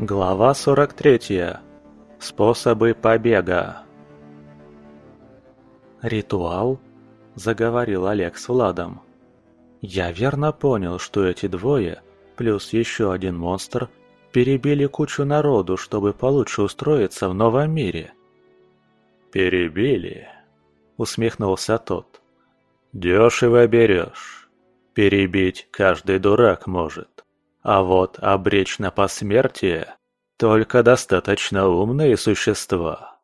Глава 43. Способы побега. «Ритуал?» – заговорил Олег с Владом. «Я верно понял, что эти двое, плюс еще один монстр, перебили кучу народу, чтобы получше устроиться в новом мире». «Перебили?» – усмехнулся тот. «Дешево берешь. Перебить каждый дурак может. А вот обречь на посмертие только достаточно умные существа.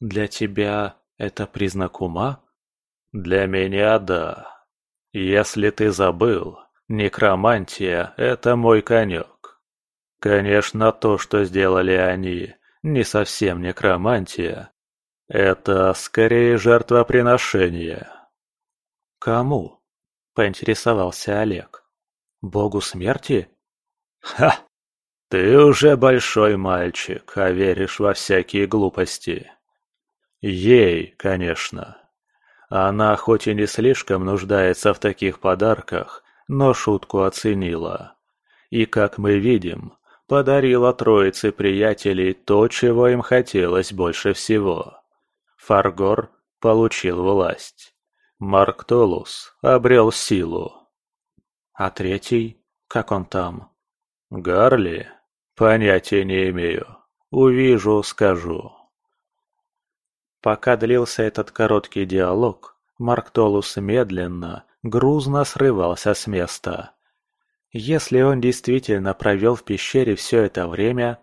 Для тебя это признак ума? Для меня да. Если ты забыл, некромантия – это мой конек. Конечно, то, что сделали они, не совсем некромантия. Это скорее жертвоприношение. Кому? Поинтересовался Олег. Богу смерти? Ха! Ты уже большой мальчик, а веришь во всякие глупости. Ей, конечно. Она хоть и не слишком нуждается в таких подарках, но шутку оценила. И, как мы видим, подарила троице приятелей то, чего им хотелось больше всего. Фаргор получил власть. Марк Толус обрел силу. А третий? Как он там? Гарли? Понятия не имею. Увижу, скажу. Пока длился этот короткий диалог, Марк Толус медленно, грузно срывался с места. Если он действительно провел в пещере все это время...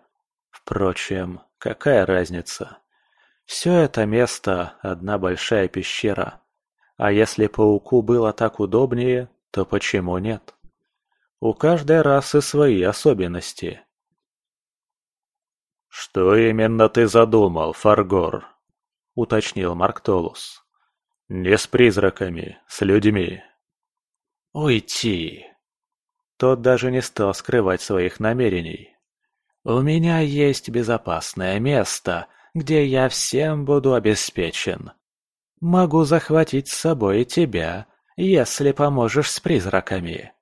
Впрочем, какая разница? Все это место – одна большая пещера. А если пауку было так удобнее, то почему нет? У каждой расы свои особенности. «Что именно ты задумал, Фаргор?» — уточнил Марктолус. «Не с призраками, с людьми». «Уйти!» Тот даже не стал скрывать своих намерений. «У меня есть безопасное место, где я всем буду обеспечен. Могу захватить с собой и тебя, если поможешь с призраками».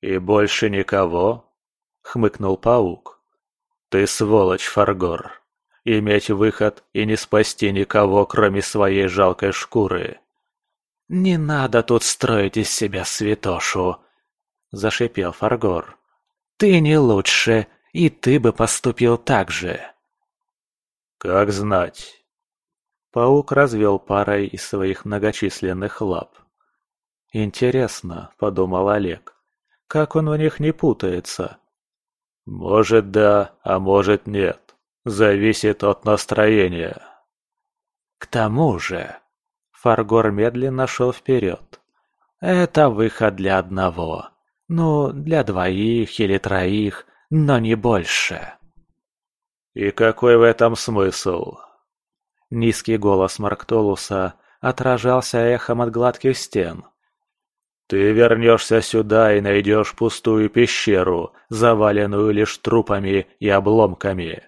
«И больше никого?» — хмыкнул паук. «Ты сволочь, Фаргор. Иметь выход и не спасти никого, кроме своей жалкой шкуры». «Не надо тут строить из себя святошу!» — зашипел Фаргор. «Ты не лучше, и ты бы поступил так же!» «Как знать!» Паук развел парой из своих многочисленных лап. «Интересно», — подумал Олег, — «как он в них не путается?» «Может, да, а может, нет. Зависит от настроения». «К тому же...» Фаргор медленно шел вперед. «Это выход для одного. Ну, для двоих или троих, но не больше». «И какой в этом смысл?» Низкий голос Марктолуса отражался эхом от гладких стен. «Ты вернешься сюда и найдешь пустую пещеру, заваленную лишь трупами и обломками,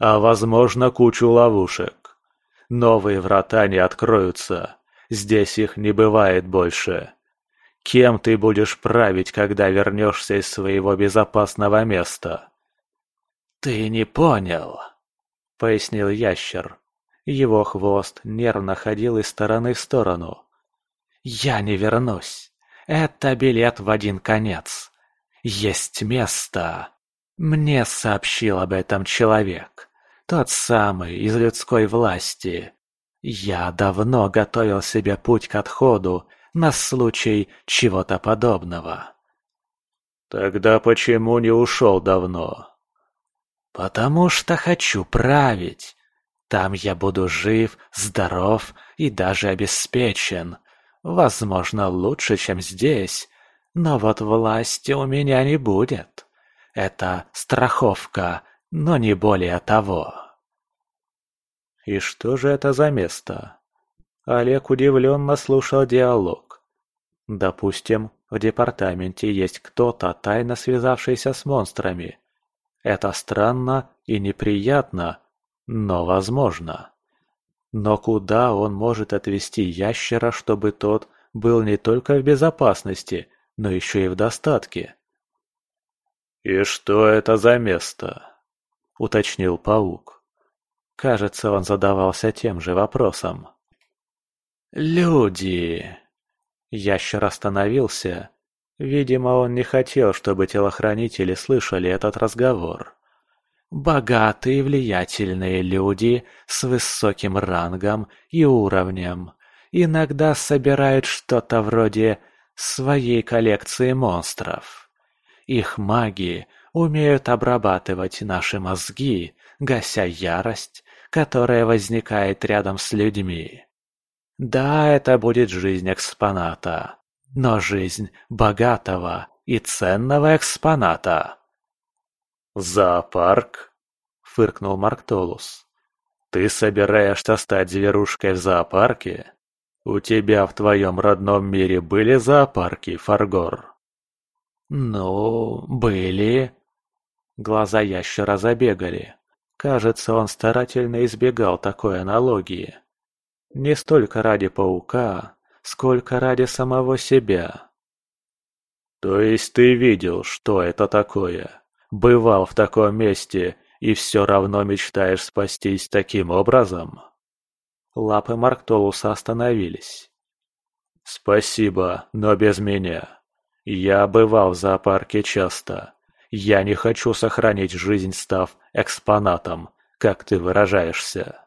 а, возможно, кучу ловушек. Новые врата не откроются, здесь их не бывает больше. Кем ты будешь править, когда вернешься из своего безопасного места?» «Ты не понял», — пояснил ящер. Его хвост нервно ходил из стороны в сторону. «Я не вернусь. Это билет в один конец. Есть место. Мне сообщил об этом человек. Тот самый из людской власти. Я давно готовил себе путь к отходу на случай чего-то подобного». «Тогда почему не ушел давно?» «Потому что хочу править. Там я буду жив, здоров и даже обеспечен. Возможно, лучше, чем здесь. Но вот власти у меня не будет. Это страховка, но не более того. И что же это за место? Олег удивленно слушал диалог. Допустим, в департаменте есть кто-то, тайно связавшийся с монстрами. Это странно и неприятно, но возможно. Но куда он может отвезти ящера, чтобы тот был не только в безопасности, но еще и в достатке? «И что это за место?» — уточнил паук. Кажется, он задавался тем же вопросом. «Люди!» Ящер остановился. Видимо, он не хотел, чтобы телохранители слышали этот разговор. Богатые влиятельные люди с высоким рангом и уровнем иногда собирают что-то вроде своей коллекции монстров. Их маги умеют обрабатывать наши мозги, гася ярость, которая возникает рядом с людьми. Да, это будет жизнь экспоната, но жизнь богатого и ценного экспоната. «Зоопарк?» — фыркнул Марктолус. «Ты собираешься стать зверушкой в зоопарке? У тебя в твоем родном мире были зоопарки, Фаргор?» «Ну, были». Глаза ящера забегали. Кажется, он старательно избегал такой аналогии. Не столько ради паука, сколько ради самого себя. «То есть ты видел, что это такое? Бывал в таком месте и все равно мечтаешь спастись таким образом?» Лапы Марктолуса остановились. «Спасибо, но без меня. Я бывал в зоопарке часто. Я не хочу сохранить жизнь, став экспонатом, как ты выражаешься».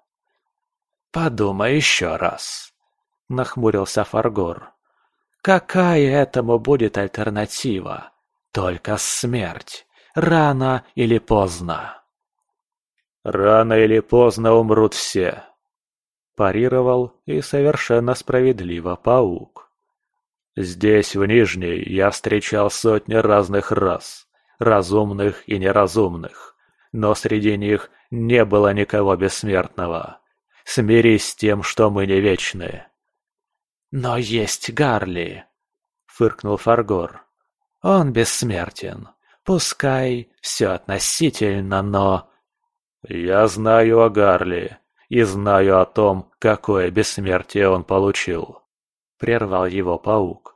«Подумай еще раз», — нахмурился Фаргор. «Какая этому будет альтернатива? Только смерть. Рано или поздно». «Рано или поздно умрут все», — парировал и совершенно справедливо паук. «Здесь, в Нижней, я встречал сотни разных рас, разумных и неразумных, но среди них не было никого бессмертного. Смирись с тем, что мы не вечны. «Но есть Гарли», — фыркнул Фаргор. «Он бессмертен. Пускай все относительно, но...» «Я знаю о Гарли и знаю о том, какое бессмертие он получил», — прервал его паук.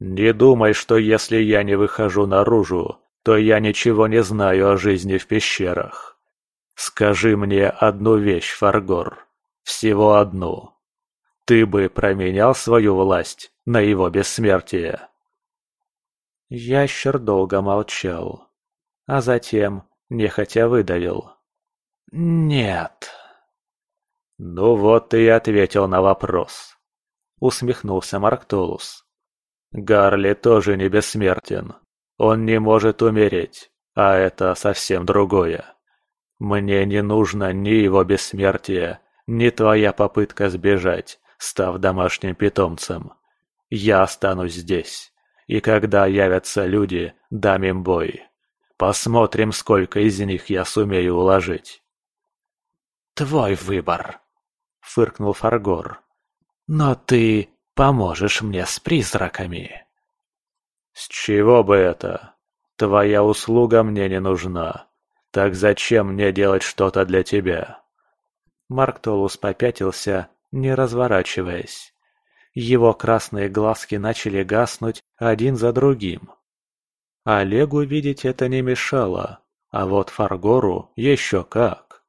«Не думай, что если я не выхожу наружу, то я ничего не знаю о жизни в пещерах. Скажи мне одну вещь, Фаргор. Всего одну. Ты бы променял свою власть на его бессмертие. Ящер долго молчал, а затем нехотя выдавил. «Нет». «Ну вот ты и ответил на вопрос», — усмехнулся Марктолус. «Гарли тоже не бессмертен. Он не может умереть, а это совсем другое. Мне не нужно ни его бессмертия, не твоя попытка сбежать, став домашним питомцем. Я останусь здесь, и когда явятся люди, дам им бой. Посмотрим, сколько из них я сумею уложить. «Твой выбор», — фыркнул Фаргор. «Но ты поможешь мне с призраками». «С чего бы это? Твоя услуга мне не нужна. Так зачем мне делать что-то для тебя?» Марк Толус попятился, не разворачиваясь. Его красные глазки начали гаснуть один за другим. Олегу видеть это не мешало, а вот Фаргору еще как.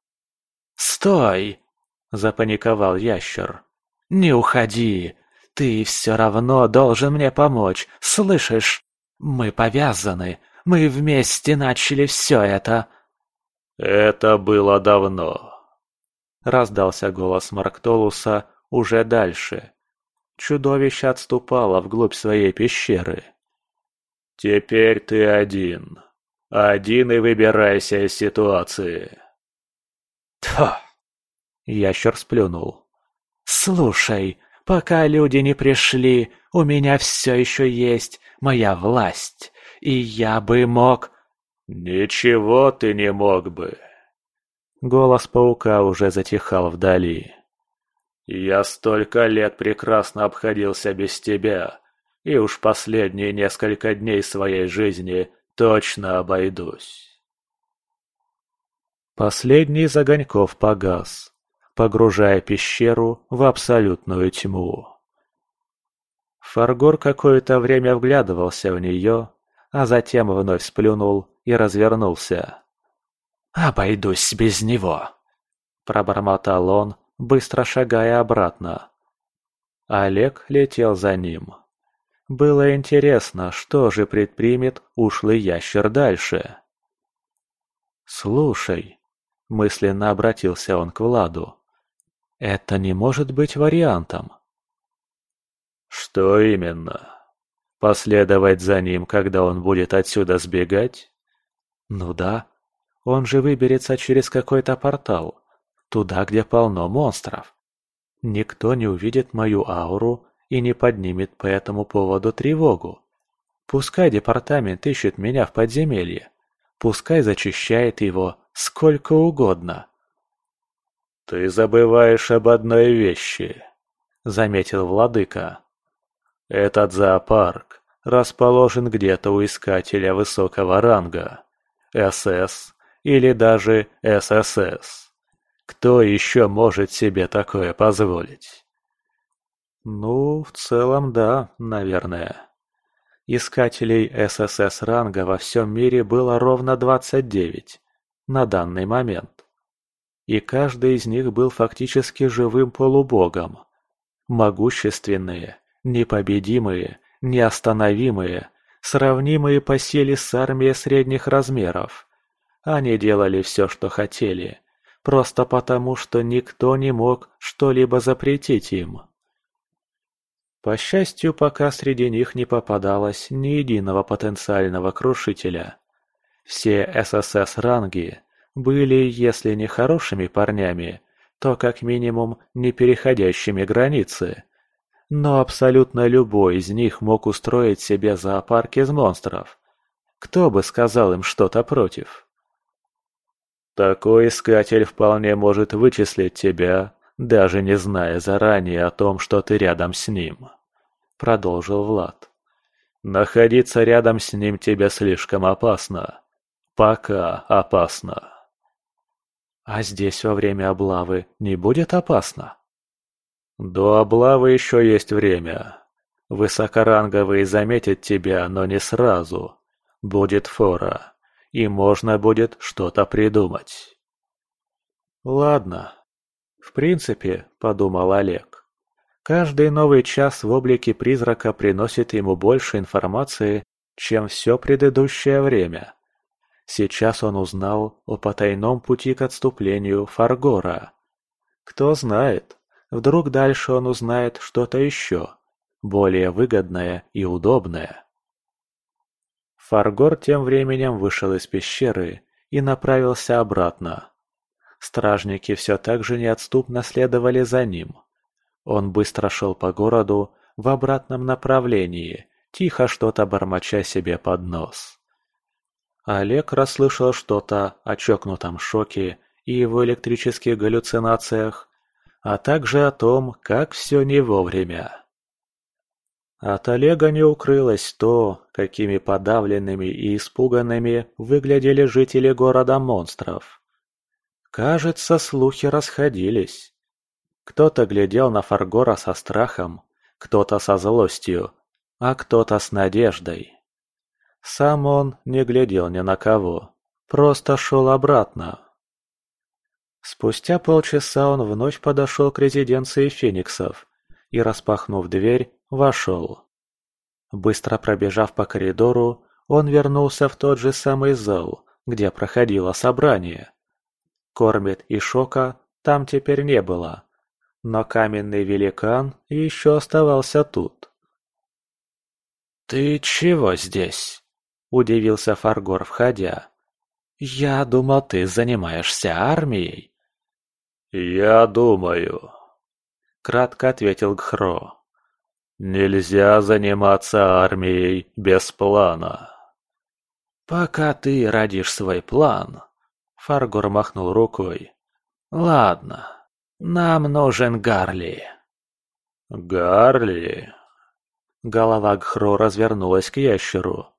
«Стой!» – запаниковал ящер. «Не уходи! Ты все равно должен мне помочь, слышишь? Мы повязаны, мы вместе начали все это!» «Это было давно», Раздался голос Марктолуса уже дальше. Чудовище отступало вглубь своей пещеры. «Теперь ты один. Один и выбирайся из ситуации». «Тьфу!» Ящер сплюнул. «Слушай, пока люди не пришли, у меня все еще есть моя власть, и я бы мог...» «Ничего ты не мог бы. Голос паука уже затихал вдали. «Я столько лет прекрасно обходился без тебя, и уж последние несколько дней своей жизни точно обойдусь». Последний из огоньков погас, погружая пещеру в абсолютную тьму. Фаргор какое-то время вглядывался в нее, а затем вновь сплюнул и развернулся. «Обойдусь без него!» Пробормотал он, быстро шагая обратно. Олег летел за ним. Было интересно, что же предпримет ушлый ящер дальше. «Слушай», — мысленно обратился он к Владу, — «это не может быть вариантом». «Что именно? Последовать за ним, когда он будет отсюда сбегать?» «Ну да. Он же выберется через какой-то портал, туда, где полно монстров. Никто не увидит мою ауру и не поднимет по этому поводу тревогу. Пускай департамент ищет меня в подземелье. Пускай зачищает его сколько угодно. «Ты забываешь об одной вещи», — заметил владыка. «Этот зоопарк расположен где-то у искателя высокого ранга, СС или даже ССС. Кто еще может себе такое позволить?» Ну, в целом да, наверное. Искателей ССС ранга во всем мире было ровно 29 на данный момент. И каждый из них был фактически живым полубогом. Могущественные, непобедимые, неостановимые, сравнимые по силе с армией средних размеров. Они делали все, что хотели, просто потому, что никто не мог что-либо запретить им. По счастью, пока среди них не попадалось ни единого потенциального крушителя. Все ССС-ранги были, если не хорошими парнями, то как минимум не переходящими границы. Но абсолютно любой из них мог устроить себе зоопарк из монстров. Кто бы сказал им что-то против? Такой искатель вполне может вычислить тебя, даже не зная заранее о том, что ты рядом с ним», — продолжил Влад. «Находиться рядом с ним тебе слишком опасно. Пока опасно». «А здесь во время облавы не будет опасно?» «До облавы еще есть время. Высокоранговые заметят тебя, но не сразу. Будет фора, и можно будет что-то придумать». «Ладно», в принципе, подумал Олег, каждый новый час в облике призрака приносит ему больше информации, чем все предыдущее время. Сейчас он узнал о потайном пути к отступлению Фаргора. Кто знает, вдруг дальше он узнает что-то еще, более выгодное и удобное. Фаргор тем временем вышел из пещеры и направился обратно. Стражники все так же неотступно следовали за ним. Он быстро шел по городу в обратном направлении, тихо что-то бормоча себе под нос. Олег расслышал что-то о чокнутом шоке и его электрических галлюцинациях, а также о том, как все не вовремя. От Олега не укрылось то, какими подавленными и испуганными выглядели жители города монстров. Кажется, слухи расходились. Кто-то глядел на Фаргора со страхом, кто-то со злостью, а кто-то с надеждой. Сам он не глядел ни на кого, просто шел обратно. Спустя полчаса он вновь подошел к резиденции фениксов и, распахнув дверь, вошел. Быстро пробежав по коридору, он вернулся в тот же самый зал, где проходило собрание. Кормит и Шока там теперь не было, но каменный великан еще оставался тут. «Ты чего здесь?» – удивился Фаргор, входя. «Я думал, ты занимаешься армией». «Я думаю», – кратко ответил Гхро. «Нельзя заниматься армией без плана». «Пока ты родишь свой план, Фаргор махнул рукой. «Ладно, нам нужен Гарли». «Гарли?» Голова Гхро развернулась к ящеру.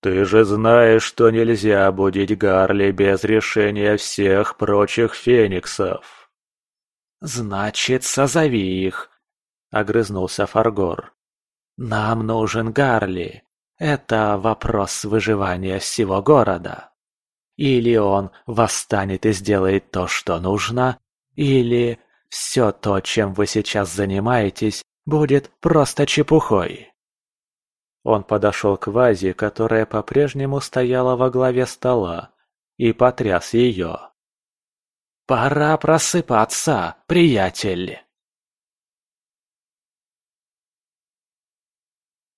«Ты же знаешь, что нельзя будить Гарли без решения всех прочих фениксов!» «Значит, созови их!» — огрызнулся Фаргор. «Нам нужен Гарли. Это вопрос выживания всего города. Или он восстанет и сделает то, что нужно, или все то, чем вы сейчас занимаетесь, будет просто чепухой. Он подошел к вазе, которая по-прежнему стояла во главе стола, и потряс ее. «Пора просыпаться, приятель!»